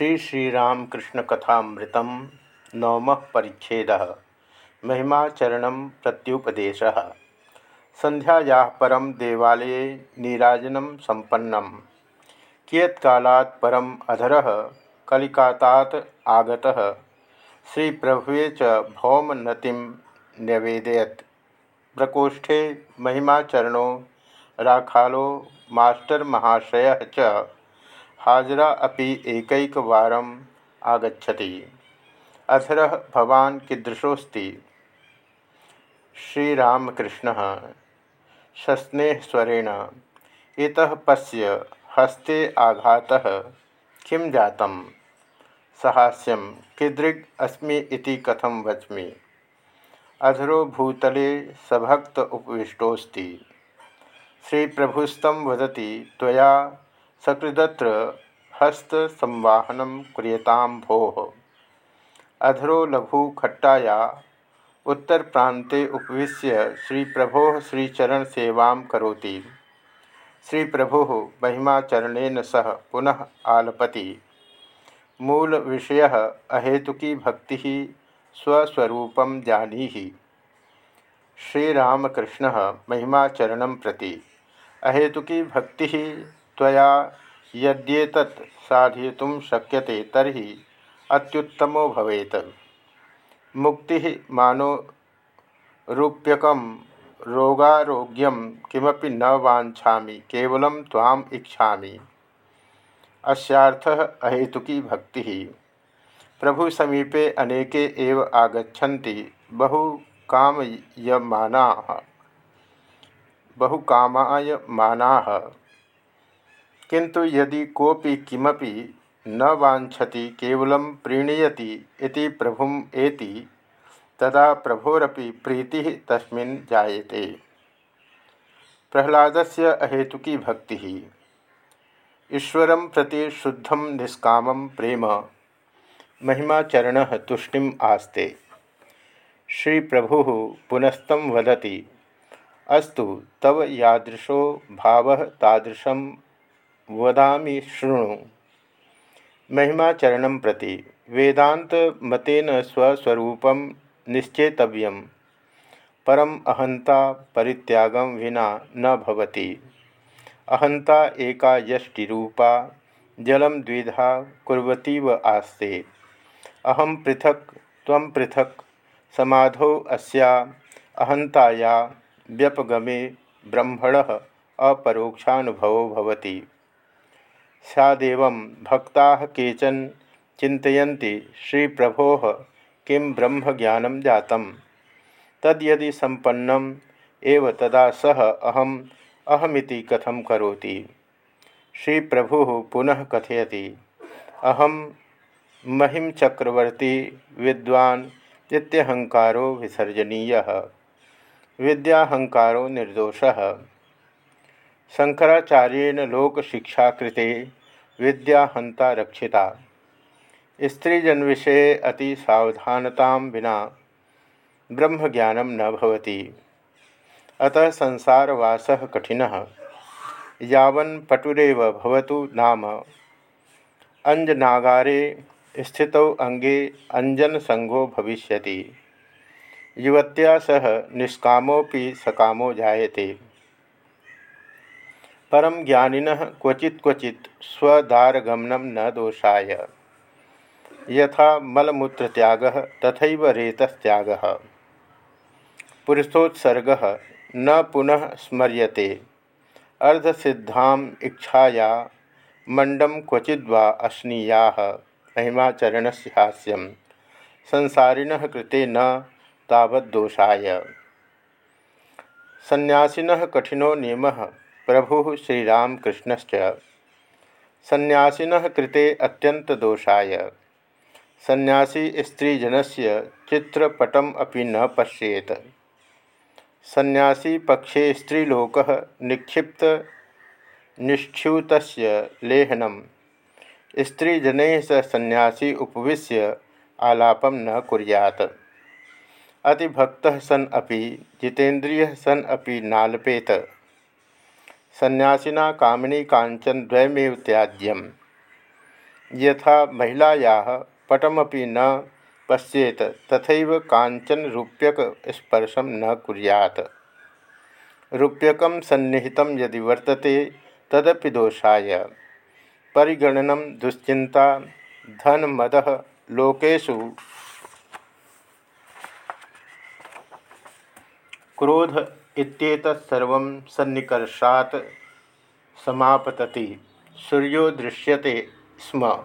श्री श्रीरामकृष्ण कथामृत नवम परिच्छेद। महिमाचरण प्रत्युपदेश। संध्याया परम देवालये नीराजनं संपन्न कियत्कालात् परम अधर कलिकातात आगतः। श्रीप्रभुवे च भौमनतिं न्यवेदयत्। प्रकोष्ठे महिमाचरणो राखालो मास्टर महाशय च हाजरा अभी एकैकवारम् आगछति अधर भवान कीदृशोस्ति श्रीरामकृष्ण, सस्नेहस्वरेण, इत पश्य हस्ते आघात किं सहास्यम कीदृग अस्मि इति कथम वच्मि? अधरो भूतले सभक्त उपविष्टोस्ति श्रीप्रभुस्तम वदति, त्वया सकृदत्र हस्तसंवाहनं क्रियतां भोः। अधरो लघुखट्टाया उत्तरप्रान्ते उपविश्य श्रीप्रभोः श्रीचरणसेवां करोति। श्रीप्रभुः महिमाचरणेन सह पुनः आलपति। मूलविषयः अहेतुकी भक्तिः स्वस्वरूपं जानीहि। श्रीरामकृष्णः महिमाचरणं प्रति। अहेतुकी भक्तिः त्वया यद्येतत् साधयितुं शक्यते तर्हि अत्युत्तमो भवेत्। मुक्तिः मानो रूप्यकं रोगारोग्यं किमपि न वाञ्छामि, केवलं त्वाम् इच्छामि। अस्यार्थः अहेतुकी भक्तिः। प्रभुसमीपे अनेके एव आगच्छन्ति बहुकामयमानाः। बहुकामायमानाः। किंतु यदि कोपि किमपि न वाछति केवल प्रीणयति इति प्रभुम एति, तदा प्रभोरपि प्रीति तस्मिन् जायते। प्रह्लादस्य अहेतुकी भक्ति। ईश्वर प्रति शुद्धम निष्काम प्रेम। महिमाचरण तुष्टि आस्ते। श्री प्रभु पुनस्तम वदति, अस्तु, तव यादृशो भाव तादृशम वदामि शृणु। महिमाचरण प्रति वेदांत मतेन स्वस्वरूप निश्चेतव्य। परम अहंता परित्यागम विना न भवति। अहंता एका यष्टिरूपा जलम द्विधा कुर्वतीव आस्ते। अहम पृथक, त्वं पृथक, समाधौ अस्या, अहंताया व्यपगमे ब्रह्मण अपरोक्षानुभवो भवति। सदेव भक्ता केचन चिंतती श्री प्रभो किं ब्रह्म ज्ञान जात तद्यदि संपन्नम एव तदा सह अहम अहमिति कथम करोति। श्री प्रभु पुनः कथयति अहम महिम चक्रवर्ती विद्वान इत्यहंकारो विसर्जनीय। विद्याहंकारो निर्दोषः। शंकराचार्येण लोकशिक्षाकृते विद्याहंता रक्षिता। स्त्रीजन विषय अति सावधानता विना ब्रह्म ज्ञानम न भवति। अतः संसारवास कठिन। यावन पटुरव भवतु नाम। अंजनागारे स्थित अंगे अंजन संगो भविष्यति। युवत्या सह निष्कामोपि सकामो जायते। परम ज्ञानिन क्वचि क्वचि स्वदारगमन न दोषा यथा मलमूत्रत्याग तथा रेतस्त्याग। पुरुषोत्सर्ग, न पुनः स्मर्यते। अर्धसिद्धा इच्छाया मंडम क्वचिद्वा अश्नीया। महिमाचरण से हास्यम संसारिण कृते न तावदोषाय सन्यासीन कठिनो नियम। प्रभु श्रीरामकृष्णश्च। सन्यासीन कृते अत्यंतदोषाय सन्यासी स्त्रीजनस्य चित्रपटम न पश्येत। सन्यासी पक्षे स्त्रीलोक निक्षिप्त निष्ठ्यूत लेहनम। स्त्रीजन स सन्यासी उपविश्य आलापम न कुरियात। अतिभक्त सन अपि, जितेन्द्रिय सन अपि नालपेत। सन्यासीना कामिनी कांचन द्वयमेव त्याज्यम। यथा महिलाया पटमपि न पश्येत तथा कांचन रूप्यक स्पर्शम न कुरियात। रूप्यक सन्निहित यदि वर्तते, तदपि दोषाय। परिगणन दुश्चिंता धन मद लोकेशु क्रोध इत्येतत्सर्व सन्निकर्षात् सूर्यो दृश्यते स्म।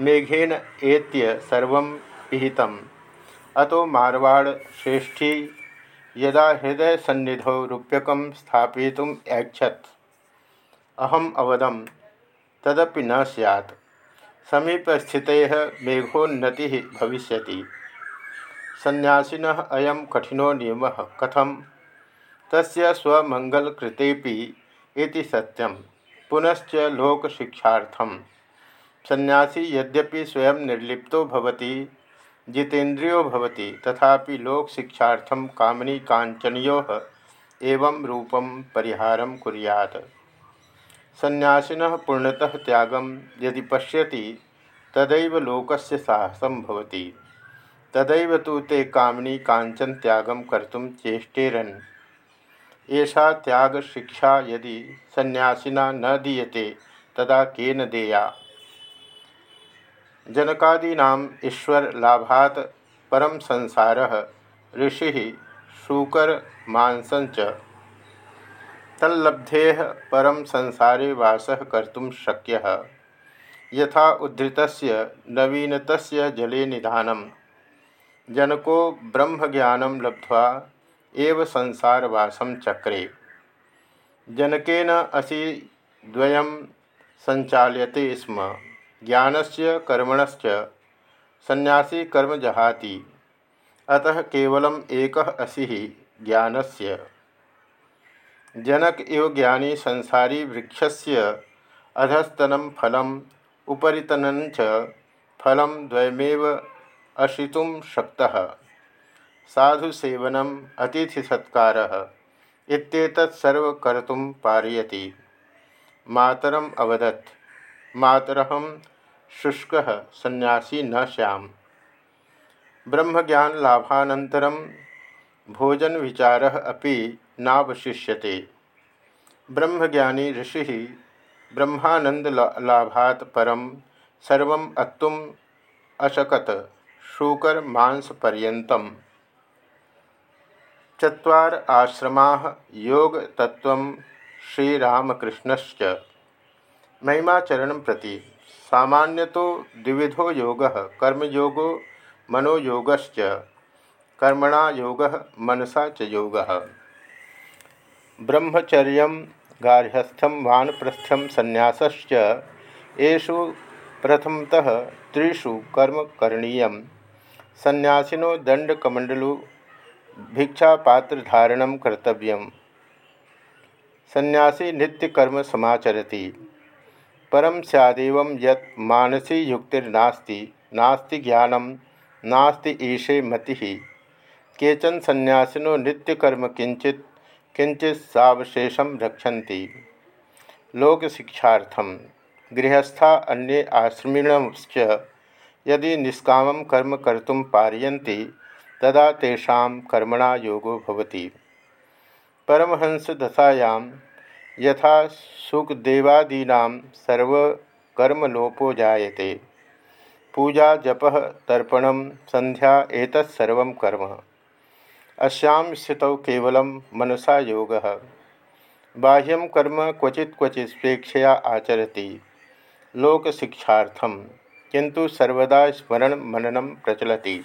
मेघेन एत्य सर्व पिहितम्। अतो मारवाड़ श्रेष्ठी, यदा हृदय सन्निधौ रूप्यक ऐक्षत। अहम अवदम, तदपि न सैत् समीपस्थित मेघोन्नति भविष्य सन्यासीन अयम कठिनो नियम। कथम? इति सत्यम पुनश्च लोकशिक्षार्थम सन्यासी यद्यपि स्वयं निर्लिप्तो भवति, जितेन्द्रियो भवति, तथापि लोक शिक्षार्थम कामनी कांचनो एवं रूपम परिहारम कुरियात। सन्यासीन पूर्णतः त्यागम यदि पश्यति, तदैव लोकस्य साहसं भवति। तदैव तो ते कामनी कांचन त्यागम कर्तुम चेष्टेरन। ऐसा त्याग शिक्षा यदि सन्यासीना न दीयते, तदा केन देया? जनकादीना ईश्वर लाभात परम संसार, ऋषि शूकर मांसंच तल्लब्धे परम संसारे वास कर्तुम शक्य। यथा उद्धृत नवीनत जले निधानम। जनको ब्रह्मज्ञान लब्ध्वा एव संसारवासम चक्रे। जनकेन असी द्वयं संचाल्यते स्म। ज्ञान से कर्मणश्च सन्यासी कर्म जहाति। अतः केवलम एक असी ज्ञान से जनक इव ज्ञानी संसारी वृक्षस्य अधस्तन फलम उपरितन फल द्वयमेव अशितुं शक्तः। साधुसेवनम अतिथिसत्कारः इत्येतत् सर्व कर्तुं पारयति। मातरम अवदत् मातरहम शुष्क सन्यासी न श्याम। ब्रह्मज्ञान लाभानन्तरं भोजन विचार अभी नावशिष्यते। ब्रह्मज्ञानी ऋषि ब्रह्मानंद लाभात परम सर्व अत्तुम अशकत, शूकर मांस पर्यतम चत्वार आश्रमा योग तत्व श्रीरामकृष्णश्च। महिमाचरण प्रति सामान्य तो द्विविधो योग, कर्मयोगो मनोयोगश्च, कर्मणा योग, मनसा च ब्रह्मचर्य वानप्रस्थ्यम संन्यासश्च, येषु प्रथमतः त्रिषु कर्म करणीय। संन्यासिनो दंडकमंडलु भिक्षापात्रधारण कर्तव्य संन्यासी नित्यकर्म समाचरती। परम सैदेव यत मानसी युक्तिर्नास्ति, नास्ति ज्ञानम नास्ति ईशे मति। केचन संयासिनो नित्यकर्म किंचित किंचित सवशेषम रक्षन्ति। लोक शिक्षार्थम गृहस्था अन्ये आश्रमिणश्च यदि निष्काम कर्म कर्तुम पारयन्ति तदा तेषां कर्मणा योगो भवति। परमहंस दशायां यथा सुखदेवादीना सर्वकर्मलोपो जायते। पूजा जप तर्पण संध्या एतत्सर्व कर्म। अश्याम स्थित केवल मनसा योग। बाह्यम कर्म क्वचि क्वचि स्वेक्षया आचरती। लोकशिक्षार्थम किंतु सर्वदा स्मरण मननम प्रचलती।